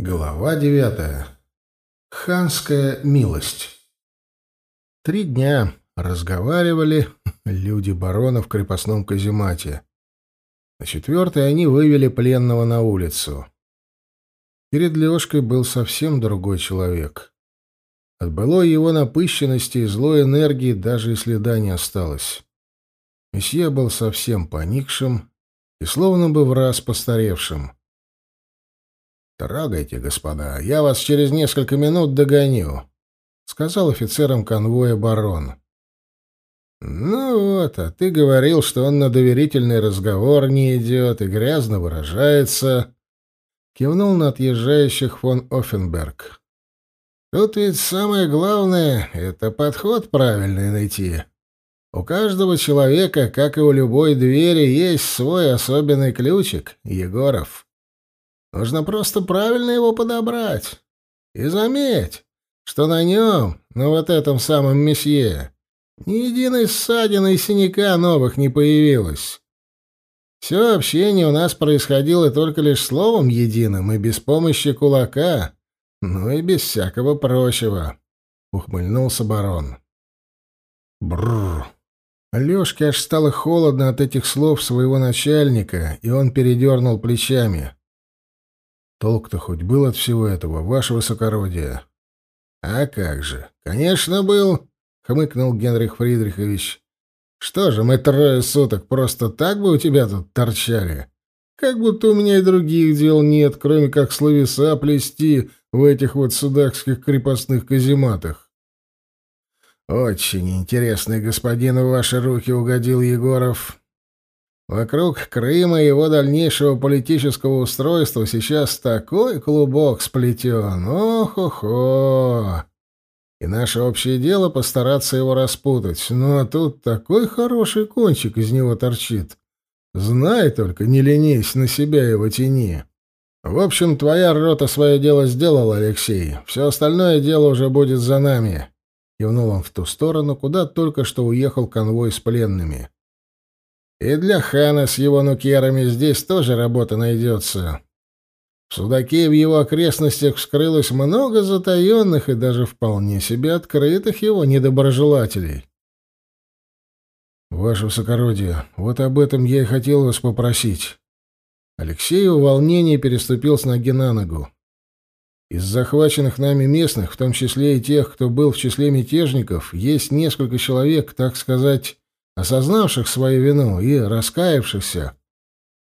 Глава девятая. Ханская милость. Три дня разговаривали люди барона в крепостном каземате. На четвертый они вывели пленного на улицу. Перед Лёшкой был совсем другой человек. От былой его напыщенности и злой энергии даже и следа не осталось. Месье был совсем поникшим и словно бы в раз постаревшим. «Трогайте, господа, я вас через несколько минут догоню», — сказал офицерам конвоя барон. «Ну вот, а ты говорил, что он на доверительный разговор не идет и грязно выражается», — кивнул на отъезжающих фон Оффенберг. «Тут ведь самое главное — это подход правильный найти. У каждого человека, как и у любой двери, есть свой особенный ключик, Егоров». Нужно просто правильно его подобрать. И заметь, что на нем, на вот этом самом месье, ни единой ссадины и синяка новых не появилось. Все общение у нас происходило только лишь словом единым и без помощи кулака, ну и без всякого прочего, — ухмыльнулся барон. Бррр. Лёшке аж стало холодно от этих слов своего начальника, и он передернул плечами. Толк-то хоть был от всего этого, ваше высокородие? — А как же? Конечно, был, — хмыкнул Генрих Фридрихович. — Что же, мы трое суток просто так бы у тебя тут торчали? Как будто у меня и других дел нет, кроме как словеса плести в этих вот судакских крепостных казематах. Очень интересный господин в ваши руки угодил Егоров. Вокруг Крыма и его дальнейшего политического устройства сейчас такой клубок сплетен. Ох-охо! И наше общее дело постараться его распутать. Ну а тут такой хороший кончик из него торчит. Знай только, не ленись, на себя его тяни. В общем, твоя рота свое дело сделала, Алексей. Все остальное дело уже будет за нами. Кивнул он в ту сторону, куда только что уехал конвой с пленными. — и для хана с его нукерами здесь тоже работа найдется. В Судаке и в его окрестностях вскрылось много затаенных и даже вполне себе открытых его недоброжелателей. «Ваше высокородие, вот об этом я и хотел вас попросить». Алексей в волнении переступил с ноги на ногу. Из захваченных нами местных, в том числе и тех, кто был в числе мятежников, есть несколько человек, так сказать, осознавших свою вину и раскаявшихся.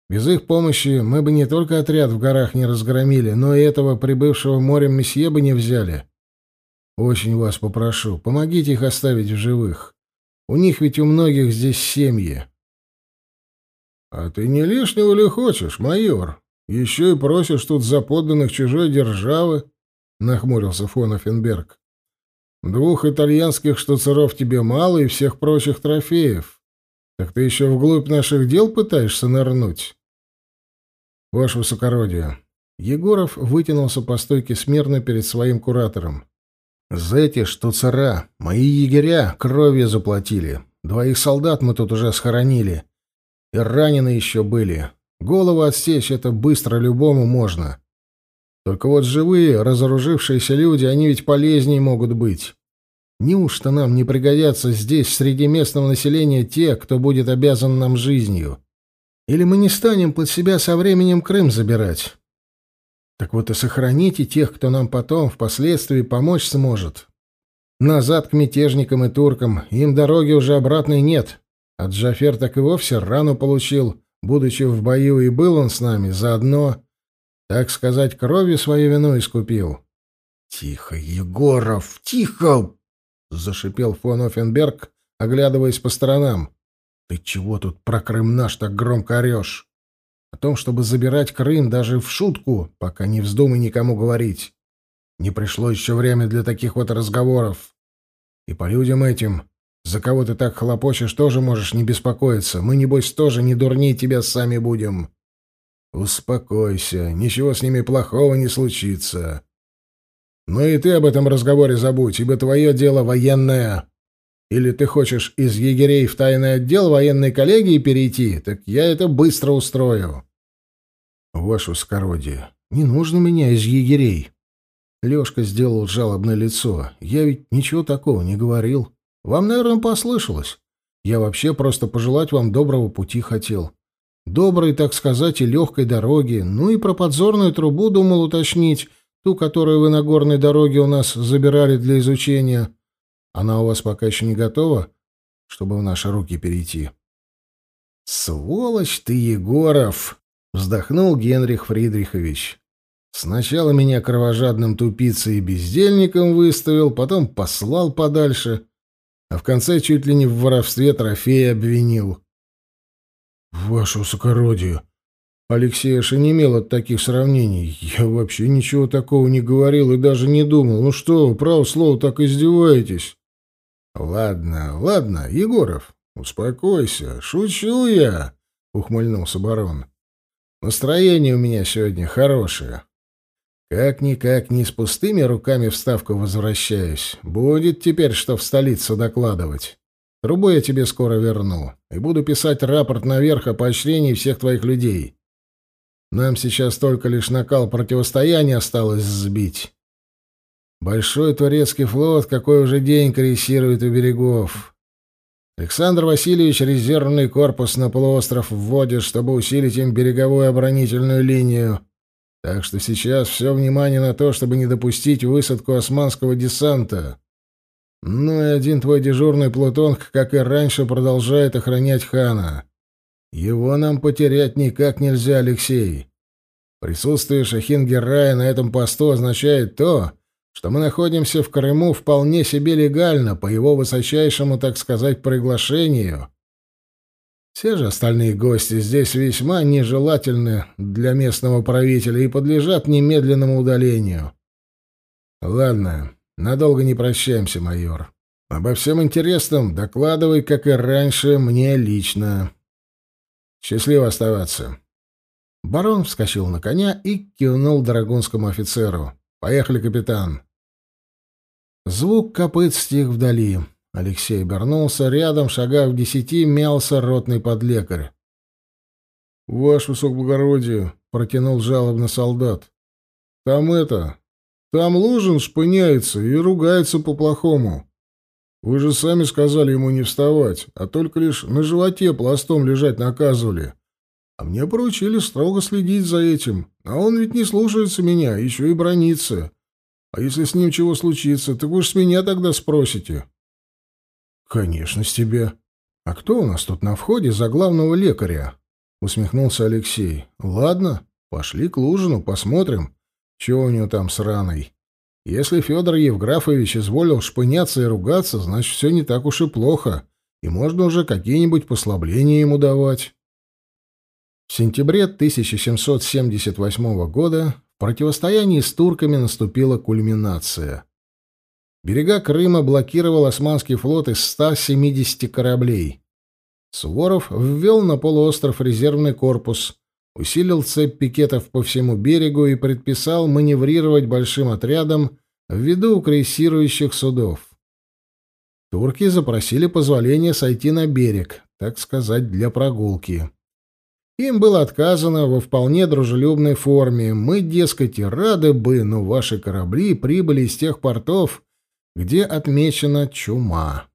Без их помощи мы бы не только отряд в горах не разгромили, но и этого прибывшего морем месье бы не взяли. Очень вас попрошу, помогите их оставить в живых. У них ведь у многих здесь семьи. — А ты не лишнего ли хочешь, майор? Еще и просишь тут за подданных чужой державы? — нахмурился фон Оффенберг. Двух итальянских штуцеров тебе мало и всех прочих трофеев. Так ты еще вглубь наших дел пытаешься нырнуть? Ваше высокородие. Егоров вытянулся по стойке смирно перед своим куратором. За эти штуцера мои егеря кровью заплатили. Двоих солдат мы тут уже схоронили. И ранены еще были. Голову отсечь — это быстро любому можно. Только вот живые, разоружившиеся люди, они ведь полезнее могут быть. Неужто нам не пригодятся здесь, среди местного населения, те, кто будет обязан нам жизнью? Или мы не станем под себя со временем Крым забирать? Так вот и сохраните тех, кто нам потом, впоследствии, помочь сможет. Назад к мятежникам и туркам им дороги уже обратной нет. А Джафер так и вовсе рану получил, будучи в бою, и был он с нами заодно так сказать, кровью свою вину искупил. — Тихо, Егоров, тихо! — зашипел фон Оффенберг, оглядываясь по сторонам. — Ты чего тут про Крым наш так громко орешь? О том, чтобы забирать Крым даже в шутку, пока не вздумай никому говорить. Не пришло еще время для таких вот разговоров. И по людям этим, за кого ты так хлопочешь, тоже можешь не беспокоиться. Мы, небось, тоже не дурней тебя сами будем. «Успокойся, ничего с ними плохого не случится. Но и ты об этом разговоре забудь, ибо твое дело военное. Или ты хочешь из егерей в тайный отдел военной коллегии перейти, так я это быстро устрою». «Ваше скородие, Не нужно меня из егерей. Лёшка сделал жалобное лицо. Я ведь ничего такого не говорил. Вам, наверное, послышалось. Я вообще просто пожелать вам доброго пути хотел. Доброй, так сказать, и легкой дороги. Ну и про подзорную трубу думал уточнить, ту, которую вы на горной дороге у нас забирали для изучения. Она у вас пока еще не готова, чтобы в наши руки перейти. «Сволочь ты, Егоров!» — вздохнул Генрих Фридрихович. «Сначала меня кровожадным тупицей и бездельником выставил, потом послал подальше, а в конце чуть ли не в воровстве трофея обвинил». «Ваше высокородие!» Алексей аж не имел от таких сравнений. «Я вообще ничего такого не говорил и даже не думал. Ну что вы, право слово, так издеваетесь?» «Ладно, ладно, Егоров, успокойся, шучу я», — ухмыльнулся барон. «Настроение у меня сегодня хорошее. Как-никак не с пустыми руками в Ставку возвращаюсь. Будет теперь что в столицу докладывать. Трубу я тебе скоро верну и буду писать рапорт наверх о поощрении всех твоих людей. Нам сейчас только лишь накал противостояния осталось сбить». Большой турецкий флот какой уже день крейсирует у берегов. Александр Васильевич резервный корпус на полуостров вводит, чтобы усилить им береговую оборонительную линию. Так что сейчас все внимание на то, чтобы не допустить высадку османского десанта. Ну и один твой дежурный плутонг, как и раньше, продолжает охранять хана. Его нам потерять никак нельзя, Алексей. Присутствие Шахин-Герая на этом посту означает то, что мы находимся в Крыму вполне себе легально, по его высочайшему, так сказать, приглашению. Все же остальные гости здесь весьма нежелательны для местного правителя и подлежат немедленному удалению. Ладно, надолго не прощаемся, майор. Обо всем интересном докладывай, как и раньше, мне лично. Счастливо оставаться. Барон вскочил на коня и кивнул драгунскому офицеру. «Поехали, капитан!» Звук копыт стих вдали. Алексей обернулся. Рядом, шагав в десяти, мялся ротный подлекарь. — Ваше высокоблагородие, — протянул жалобно солдат. — Там это... Там Лужин шпыняется и ругается по-плохому. Вы же сами сказали ему не вставать, а только лишь на животе пластом лежать наказывали. А мне поручили строго следить за этим. А он ведь не слушается меня, еще и бронится. А если с ним чего случится, так вы ж с меня тогда спросите. — Конечно, с тебя. А кто у нас тут на входе за главного лекаря? — усмехнулся Алексей. — Ладно, пошли к Лужину, посмотрим, что у него там с раной. Если Федор Евграфович изволил шпыняться и ругаться, значит, все не так уж и плохо, и можно уже какие-нибудь послабления ему давать. В сентябре 1778 года в противостоянии с турками наступила кульминация. Берега Крыма блокировал османский флот из 170 кораблей. Суворов ввел на полуостров резервный корпус, усилил цепь пикетов по всему берегу и предписал маневрировать большим отрядом в виду крейсирующих судов. Турки запросили позволения сойти на берег, так сказать, для прогулки. Им было отказано во вполне дружелюбной форме. Мы, дескать, рады бы, но ваши корабли прибыли из тех портов, где отмечена чума.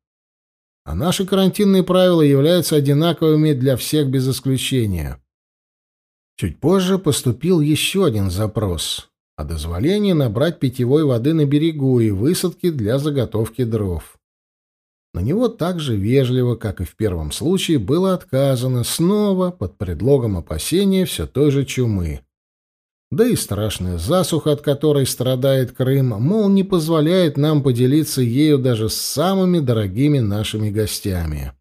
А наши карантинные правила являются одинаковыми для всех без исключения. Чуть позже поступил еще один запрос о дозволении набрать питьевой воды на берегу и высадки для заготовки дров. На него так же вежливо, как и в первом случае, было отказано снова под предлогом опасения все той же чумы. Да и страшная засуха, от которой страдает Крым, мол, не позволяет нам поделиться ею даже с самыми дорогими нашими гостями.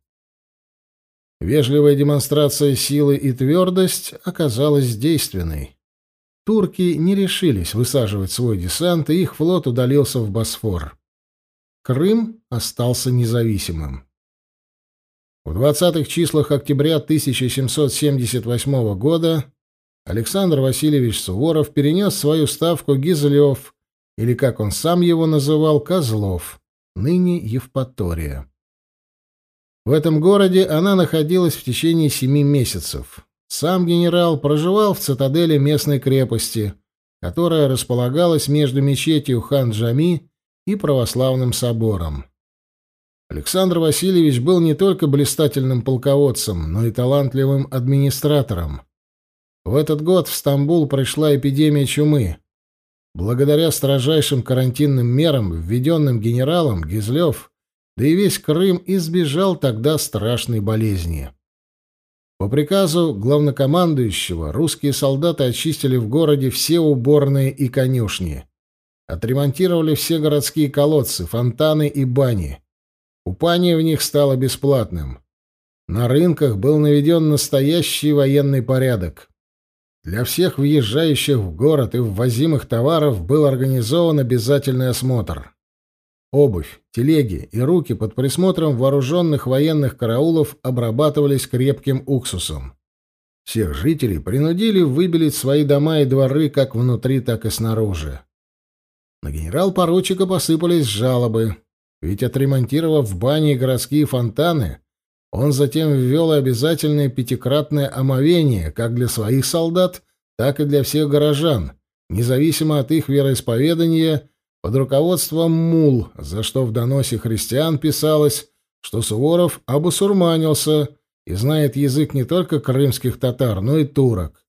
Вежливая демонстрация силы и твердость оказалась действенной. Турки не решились высаживать свой десант, и их флот удалился в Босфор. Крым остался независимым. В 20-х числах октября 1778 года Александр Васильевич Суворов перенес свою ставку Гизлев, или, как он сам его называл, Козлов, ныне Евпатория. В этом городе она находилась в течение семи месяцев. Сам генерал проживал в цитадели местной крепости, которая располагалась между мечетью Хан-Джами и православным собором. Александр Васильевич был не только блистательным полководцем, но и талантливым администратором. В этот год в Стамбул пришла эпидемия чумы. Благодаря строжайшим карантинным мерам, введенным генералом, Гизлев, да и весь Крым избежал тогда страшной болезни. По приказу главнокомандующего русские солдаты очистили в городе все уборные и конюшни. Отремонтировали все городские колодцы, фонтаны и бани. Купание в них стало бесплатным. На рынках был наведен настоящий военный порядок. Для всех въезжающих в город и ввозимых товаров был организован обязательный осмотр. Обувь, телеги и руки под присмотром вооруженных военных караулов обрабатывались крепким уксусом. Всех жителей принудили выбелить свои дома и дворы как внутри, так и снаружи. На генерал-поручика посыпались жалобы, ведь отремонтировав в бане и городские фонтаны, он затем ввел обязательное пятикратное омовение как для своих солдат, так и для всех горожан, независимо от их вероисповедания под руководством мул, за что в доносе христиан писалось, что Суворов обусурманился и знает язык не только крымских татар, но и турок.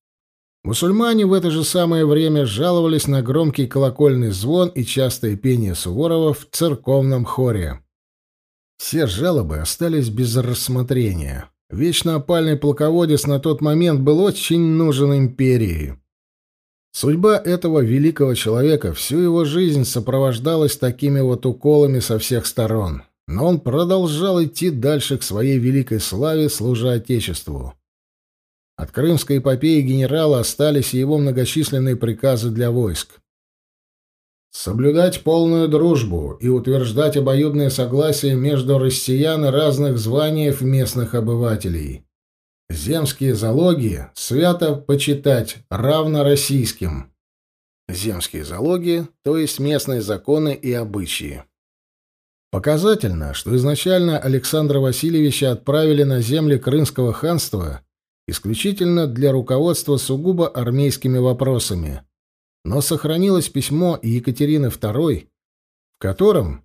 Мусульмане в это же самое время жаловались на громкий колокольный звон и частое пение Суворова в церковном хоре. Все жалобы остались без рассмотрения. Вечно опальный полководец на тот момент был очень нужен империи. Судьба этого великого человека всю его жизнь сопровождалась такими вот уколами со всех сторон, но он продолжал идти дальше к своей великой славе, служа Отечеству. От крымской эпопеи генерала остались его многочисленные приказы для войск. Соблюдать полную дружбу и утверждать обоюдное согласие между россиян разных званий местных обывателей Земские залоги свято почитать, равно российским. Земские залоги, то есть местные законы и обычаи. Показательно, что изначально Александра Васильевича отправили на земли Крымского ханства исключительно для руководства сугубо армейскими вопросами. Но сохранилось письмо Екатерины II, в котором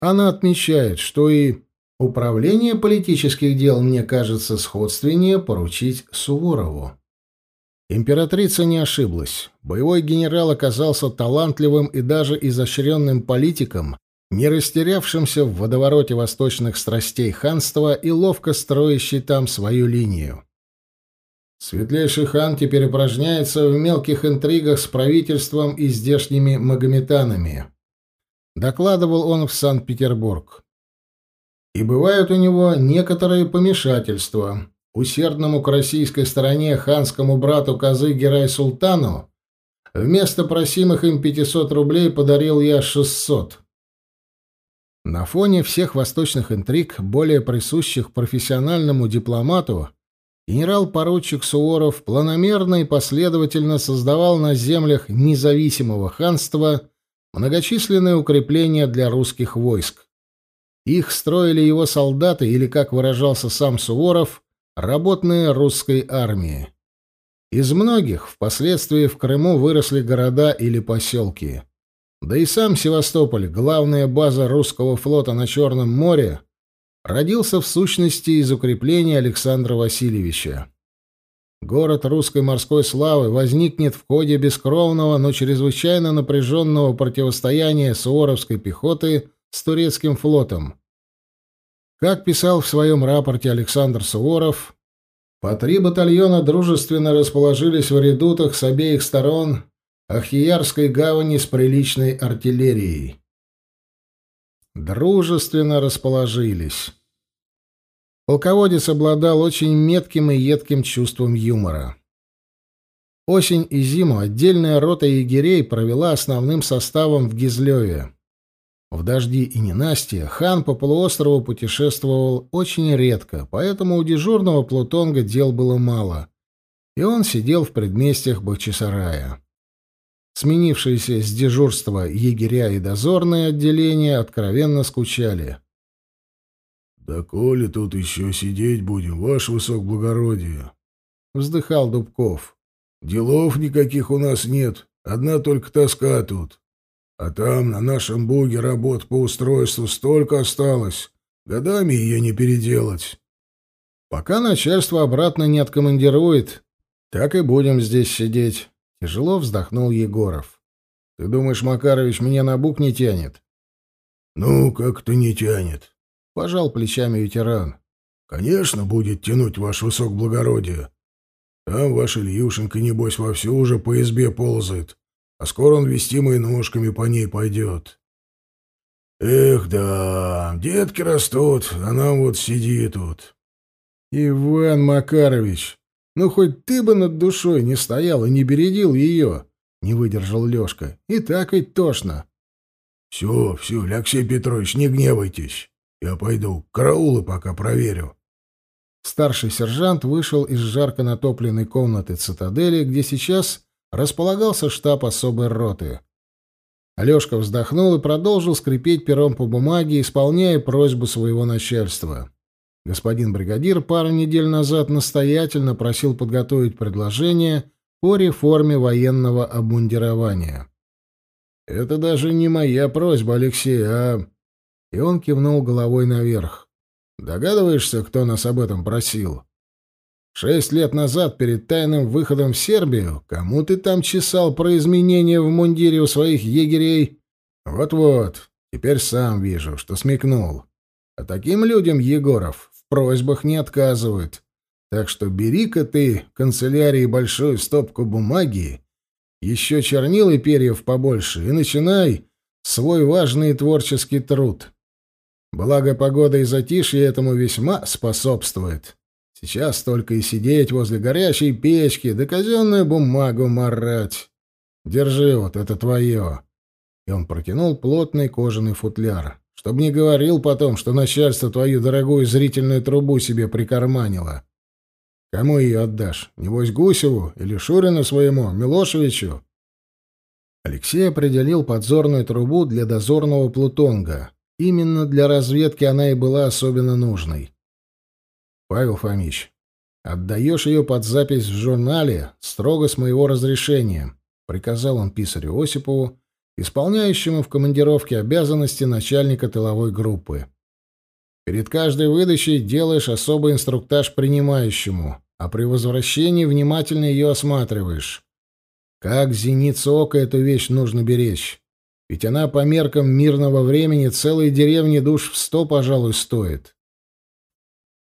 она отмечает, что и Управление политических дел мне кажется сходственнее поручить Суворову. Императрица не ошиблась. Боевой генерал оказался талантливым и даже изощренным политиком, не растерявшимся в водовороте восточных страстей ханства и ловко строящий там свою линию. Светлейший хан теперь упражняется в мелких интригах с правительством и здешними магометанами. Докладывал он в Санкт-Петербург и бывают у него некоторые помешательства. Усердному к российской стороне ханскому брату Козы Герай-Султану вместо просимых им 500 рублей подарил я 600. На фоне всех восточных интриг, более присущих профессиональному дипломату, генерал-поручик Суворов планомерно и последовательно создавал на землях независимого ханства многочисленные укрепления для русских войск. Их строили его солдаты или, как выражался сам Суворов, работные русской армии. Из многих впоследствии в Крыму выросли города или поселки. Да и сам Севастополь, главная база русского флота на Черном море, родился в сущности из укрепления Александра Васильевича. Город русской морской славы возникнет в ходе бескровного, но чрезвычайно напряженного противостояния суворовской пехоты с турецким флотом. Как писал в своем рапорте Александр Суворов, по три батальона дружественно расположились в редутах с обеих сторон Ахиярской гавани с приличной артиллерией. Дружественно расположились. Полководец обладал очень метким и едким чувством юмора. Осень и зиму отдельная рота егерей провела основным составом в Гизлеве. В дожди и ненастье хан по полуострову путешествовал очень редко, поэтому у дежурного Плутонга дел было мало, и он сидел в предместьях Бахчисарая. Сменившиеся с дежурства егеря и дозорные отделения откровенно скучали. «Да коли тут еще сидеть будем, ваше высокоблагородие!» — вздыхал Дубков. «Делов никаких у нас нет, Одна только тоска тут. А там, на нашем буге, работ по устройству столько осталось. Годами ее не переделать. Пока начальство обратно не откомандирует, так и будем здесь сидеть. Тяжело вздохнул Егоров. Ты думаешь, Макарович меня на бук не тянет? Ну, как-то не тянет. Пожал плечами ветеран. Конечно, будет тянуть ваш высокоблагородие. Там ваш Ильюшенька, небось, вовсю уже по избе ползает, а скоро он вестимой ножками по ней пойдет. Эх, да, детки растут, а нам вот сиди тут. Иван Макарович, ну хоть ты бы над душой не стоял и не бередил ее, не выдержал Лешка. И так ведь тошно. Все, все, Алексей Петрович, не гневайтесь. Я пойду, караулы пока проверю. Старший сержант вышел из жарко натопленной комнаты цитадели, где сейчас располагался штаб особой роты. Алешка вздохнул и продолжил скрипеть пером по бумаге, исполняя просьбу своего начальства. Господин бригадир пару недель назад настоятельно просил подготовить предложение по реформе военного обмундирования. «Это даже не моя просьба, Алексей, а...» И он кивнул головой наверх. «Догадываешься, кто нас об этом просил?» Шесть лет назад, перед тайным выходом в Сербию, кому ты там чесал про изменения в мундире у своих егерей? Вот-вот, теперь сам вижу, что смекнул. А таким людям Егоров в просьбах не отказывают. Так что бери-ка ты канцелярии большую стопку бумаги, еще чернил и перьев побольше, и начинай свой важный творческий труд. Благо погода и затишье этому весьма способствует. Сейчас только и сидеть возле горячей печки, да казенную бумагу марать. Держи вот это твое. И он протянул плотный кожаный футляр, чтобы не говорил потом, что начальство твою дорогую зрительную трубу себе прикарманило. Кому ее отдашь? Небось Гусеву или Шурину своему, Милошевичу? Алексей определил подзорную трубу для дозорного плутонга. Именно для разведки она и была особенно нужной. Павел Фомич, отдаешь ее под запись в журнале строго с моего разрешения, приказал он писарю Осипову, исполняющему в командировке обязанности начальника тыловой группы. Перед каждой выдачей делаешь особый инструктаж принимающему, а при возвращении внимательно ее осматриваешь. Как зеницу ока эту вещь нужно беречь. Ведь она по меркам мирного времени целой деревни душ в сто, пожалуй, стоит.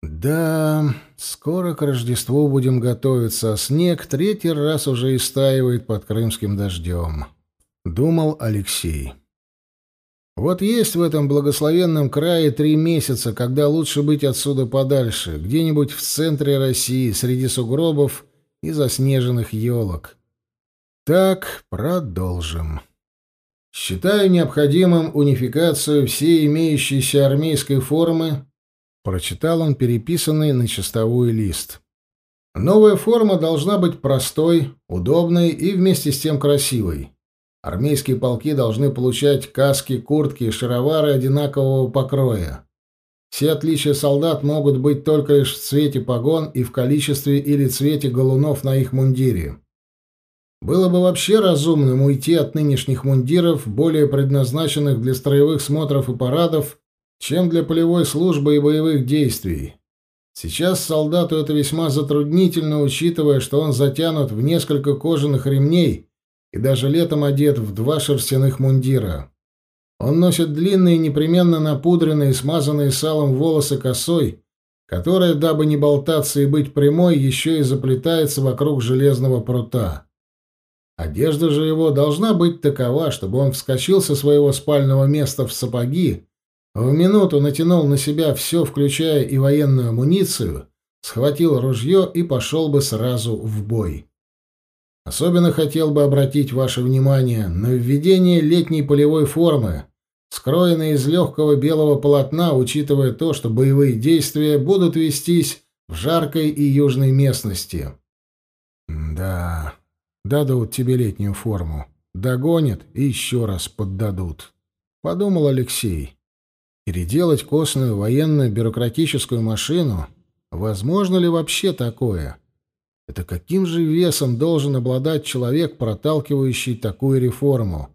Да, скоро к Рождеству будем готовиться, а снег третий раз уже истаивает под крымским дождем, — думал Алексей. Вот есть в этом благословенном крае три месяца, когда лучше быть отсюда подальше, где-нибудь в центре России, среди сугробов и заснеженных елок. Так, продолжим. Считаю необходимым унификацию всей имеющейся армейской формы Прочитал он переписанный на чистовую лист. Новая форма должна быть простой, удобной и вместе с тем красивой. Армейские полки должны получать каски, куртки и шаровары одинакового покроя. Все отличия солдат могут быть только лишь в цвете погон и в количестве или цвете галунов на их мундире. Было бы вообще разумным уйти от нынешних мундиров, более предназначенных для строевых смотров и парадов, чем для полевой службы и боевых действий. Сейчас солдату это весьма затруднительно, учитывая, что он затянут в несколько кожаных ремней и даже летом одет в два шерстяных мундира. Он носит длинные, непременно напудренные, смазанные салом волосы косой, которая, дабы не болтаться и быть прямой, еще и заплетается вокруг железного прута. Одежда же его должна быть такова, чтобы он вскочил со своего спального места в сапоги, в минуту натянул на себя все, включая и военную амуницию, схватил ружье и пошел бы сразу в бой. Особенно хотел бы обратить ваше внимание на введение летней полевой формы, скроенной из легкого белого полотна, учитывая то, что боевые действия будут вестись в жаркой и южной местности. Да, дадут тебе летнюю форму. Догонят и еще раз поддадут. Подумал Алексей. Переделать костную военную бюрократическую машину? Возможно ли вообще такое? Это каким же весом должен обладать человек, проталкивающий такую реформу?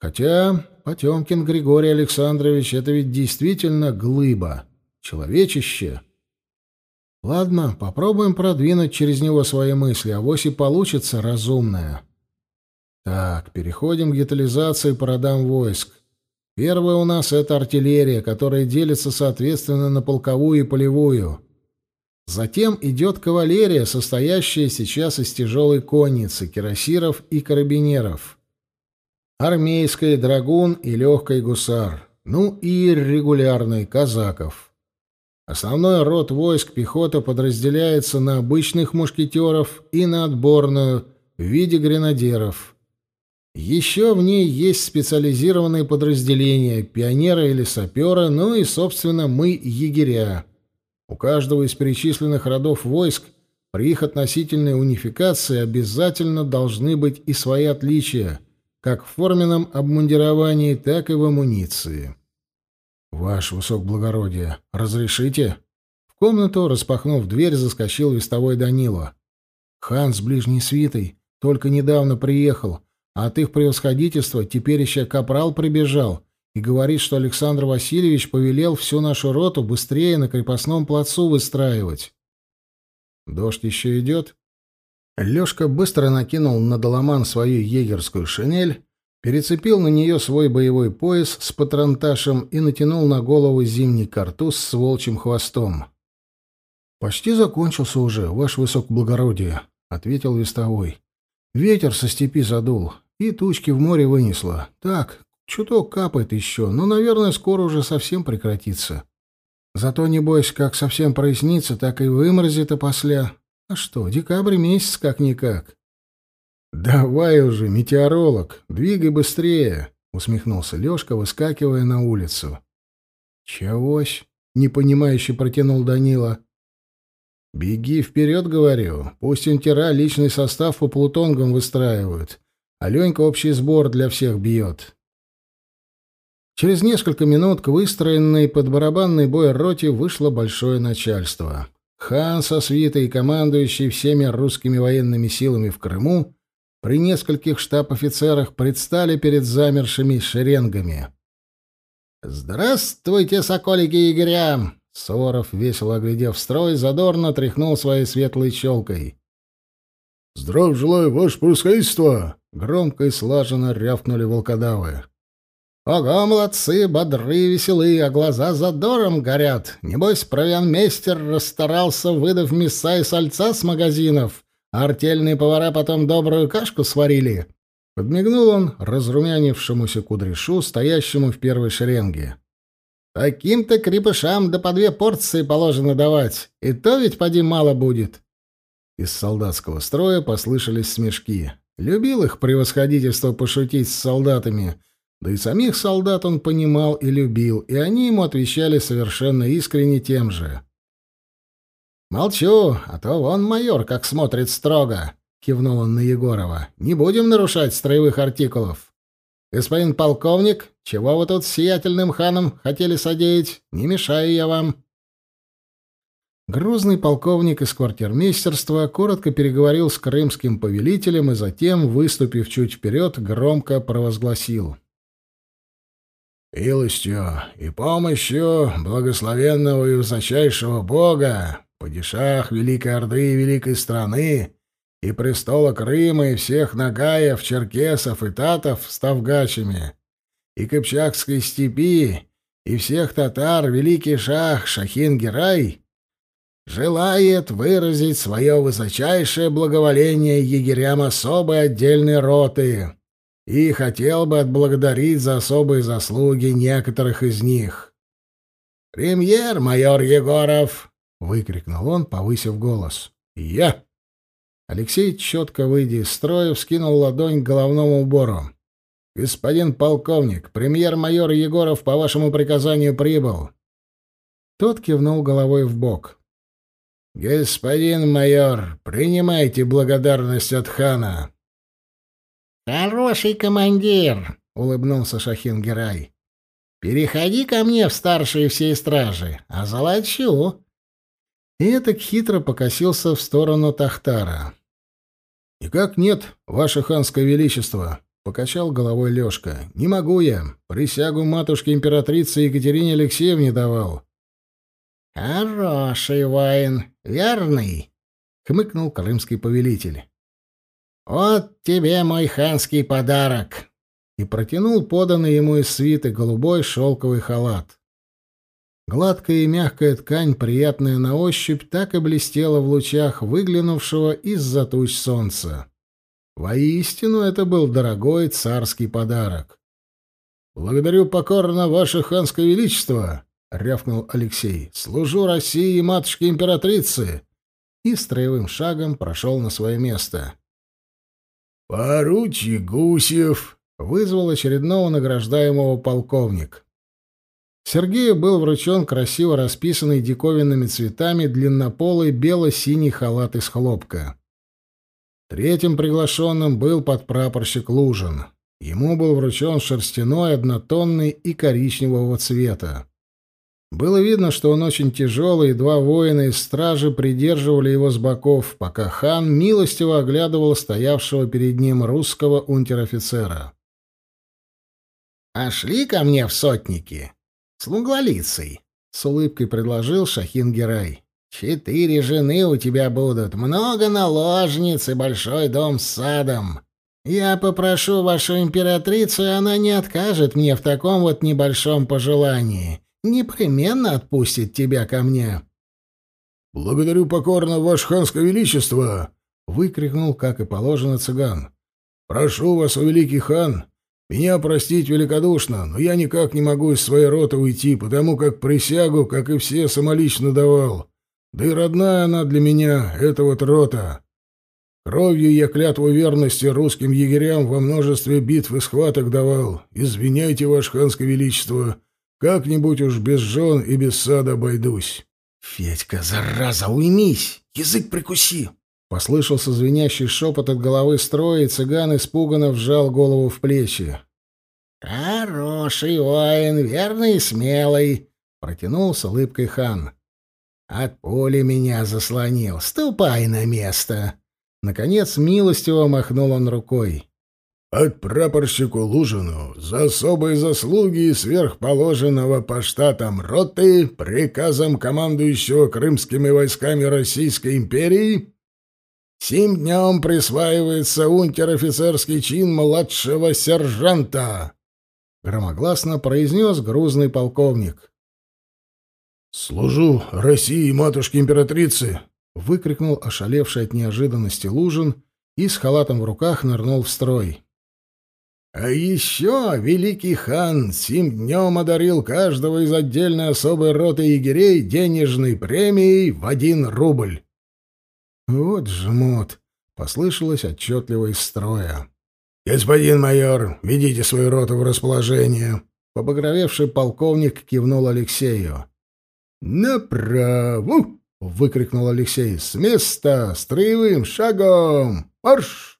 Хотя Потемкин Григорий Александрович — это ведь действительно глыба, человечище. Ладно, попробуем продвинуть через него свои мысли, а вось и получится разумное. Так, переходим к детализации по родам войск. Первое у нас — это артиллерия, которая делится, соответственно, на полковую и полевую. Затем идет кавалерия, состоящая сейчас из тяжелой конницы, кирасиров и карабинеров. Армейская, драгун и легкий гусар. Ну и регулярный, казаков. Основной род войск пехота подразделяется на обычных мушкетеров и на отборную в виде гренадеров. Еще в ней есть специализированные подразделения, пионеры или саперы, ну и, собственно, мы егеря. У каждого из перечисленных родов войск при их относительной унификации обязательно должны быть и свои отличия, как в форменном обмундировании, так и в амуниции. «Ваше высокоблагородие, разрешите?» В комнату, распахнув дверь, заскочил вестовой Данила. «Хан с ближней свитой только недавно приехал, от их превосходительства теперь еще капрал прибежал и говорит, что Александр Васильевич повелел всю нашу роту быстрее на крепостном плацу выстраивать». «Дождь еще идет?» Лёшка быстро накинул на доломан свою егерскую шинель перецепил на нее свой боевой пояс с патронташем и натянул на голову зимний картуз с волчьим хвостом. «Почти закончился уже, ваше высокоблагородие», — ответил вестовой. «Ветер со степи задул, и тучки в море вынесло. Так, чуток капает еще, но, наверное, скоро уже совсем прекратится. Зато, небось, как совсем прояснится, так и выморозит опосля. А что, декабрь месяц как-никак». «Давай уже, метеоролог, двигай быстрее!» — усмехнулся Лёшка, выскакивая на улицу. «Чегось?» — непонимающе протянул Данила. «Беги вперед, говорю. Пусть унтера личный состав по плутонгам выстраивают, а Ленька общий сбор для всех бьет». Через несколько минут к выстроенной под барабанный бой роте вышло большое начальство. Хан со свитой, командующий всеми русскими военными силами в Крыму, при нескольких штаб-офицерах предстали перед замершими шеренгами. «Здравствуйте, соколики-егеря!» Суворов, весело оглядев строй, задорно тряхнул своей светлой челкой. «Здрав желаю, ваше происходительство!» — громко и слаженно рявкнули волкодавы. «Ого, молодцы, бодры, веселы, а глаза задором горят. Небось, провианмейстер расстарался, выдав мяса и сальца с магазинов, артельные повара потом добрую кашку сварили. Подмигнул он разрумянившемуся кудряшу, стоящему в первой шеренге. Таким-то крепышам да по две порции положено давать, и то ведь поди мало будет. Из солдатского строя послышались смешки. Любил их превосходительство пошутить с солдатами, да и самих солдат он понимал и любил, и они ему отвечали совершенно искренне тем же. «Молчу, а то вон майор как смотрит строго», — кивнул он на Егорова. «Не будем нарушать строевых артикулов. Господин полковник, чего вы тут с сиятельным ханом хотели содеять? Не мешаю я вам». Грузный полковник из квартирмейстерства коротко переговорил с крымским повелителем и затем, выступив чуть вперед, громко провозгласил. «Милостью и помощью благословенного и высочайшего Бога падишах Великой Орды и Великой Страны, и престола Крыма, и всех нагаев, черкесов и татов с тавгачами, и Кыпчакской степи, и всех татар Великий Шах Шахин-Герай желает выразить свое высочайшее благоволение егерям особой отдельной роты и хотел бы отблагодарить за особые заслуги некоторых из них. «Премьер, майор Егоров!» выкрикнул он, повысив голос. «Я!» Алексей, четко выйдя из строя, вскинул ладонь к головному убору. «Господин полковник, премьер-майор Егоров по вашему приказанию прибыл». Тот кивнул головой в бок. «Господин майор, принимайте благодарность от хана». «Хороший командир», — улыбнулся Шахин Герай. «Переходи ко мне в старшие всей стражи, а золочу. И это хитро покосился в сторону Тахтара. «Никак нет, ваше ханское величество», — покачал головой Лёшка. «Не могу я. Присягу матушке императрице Екатерине Алексеевне давал». «Хороший воин, верный», — хмыкнул крымский повелитель. «Вот тебе мой ханский подарок!» И протянул поданный ему из свиты голубой шелковый халат. Гладкая и мягкая ткань, приятная на ощупь, так и блестела в лучах выглянувшего из-за туч солнца. Воистину, это был дорогой царский подарок. «Благодарю покорно, ваше ханское величество!» — рявкнул Алексей. «Служу России и матушке императрицы!» И строевым шагом прошел на свое место. «Поручик Гусев!» — вызвал очередного награждаемого полковник. Сергею был вручен красиво расписанный диковинными цветами длиннополый бело-синий халат из хлопка. Третьим приглашенным был подпрапорщик Лужин. Ему был вручен шерстяной, однотонный и коричневого цвета. Было видно, что он очень тяжелый, и два воина из стражи придерживали его с боков, пока хан милостиво оглядывал стоявшего перед ним русского унтер-офицера. «А шли ко мне в сотники?» с луглолицей, — с улыбкой предложил Шахин Герай. «Четыре жены у тебя будут, много наложниц и большой дом с садом. Я попрошу вашу императрицу, и она не откажет мне в таком вот небольшом пожелании. Непременно отпустит тебя ко мне». «Благодарю покорно, ваше ханское величество!» — выкрикнул, как и положено, цыган. «Прошу вас, о великий хан, меня простить великодушно, но я никак не могу из своей роты уйти, потому как присягу, как и все, самолично давал. Да и родная она для меня, эта вот рота. Кровью я клятву верности русским егерям во множестве битв и схваток давал. Извиняйте, ваше ханское величество, как-нибудь уж без жен и без сада обойдусь. — Федька, зараза, уймись, язык прикуси! Послышался звенящий шепот от головы строя, и цыган испуганно вжал голову в плечи. «Хороший воин, верный и смелый», — протянул с улыбкой хан. «От пули меня заслонил. Ступай на место». Наконец милостиво махнул он рукой. «От прапорщику Лужину за особые заслуги и сверхположенного по штатам роты приказом командующего крымскими войсками Российской империи Сим днем присваивается унтер-офицерский чин младшего сержанта!» Громогласно произнес грузный полковник. «Служу России матушке императрицы!» — выкрикнул ошалевший от неожиданности Лужин и с халатом в руках нырнул в строй. «А еще великий хан сим днем одарил каждого из отдельной особой роты егерей денежной премией в один рубль!» «Вот жмот!» — послышалось отчетливо из строя. «Господин майор, ведите свою роту в расположение!» Побагровевший полковник кивнул Алексею. «Направо!» — выкрикнул Алексей. «С места! Строевым шагом! Марш!»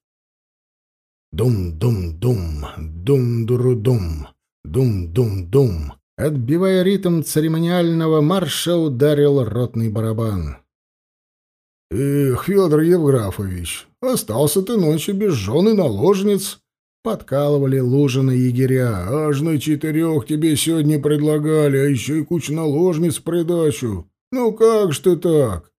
Дум-дум-дум, дум-дуру-дум, дум-дум-дум. Отбивая ритм церемониального марша, ударил ротный барабан. «Эх, Федор Евграфович, остался ты ночью без жены наложниц!» Подкалывали Лужина егеря. «Аж на четырех тебе сегодня предлагали, а еще и кучу наложниц в придачу. Ну как ж ты так?»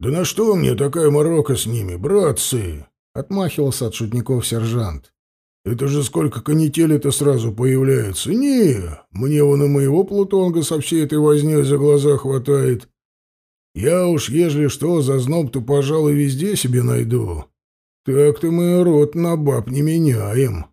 «Да на что мне такая морока с ними, братцы?» — отмахивался от шутников сержант. «Это же сколько канители-то сразу появляется. Не, мне вон и моего Плутонга со всей этой вознёй за глаза хватает. Я уж, ежели что, за зноб-то, пожалуй, везде себе найду. Так-то мы рот на баб не меняем.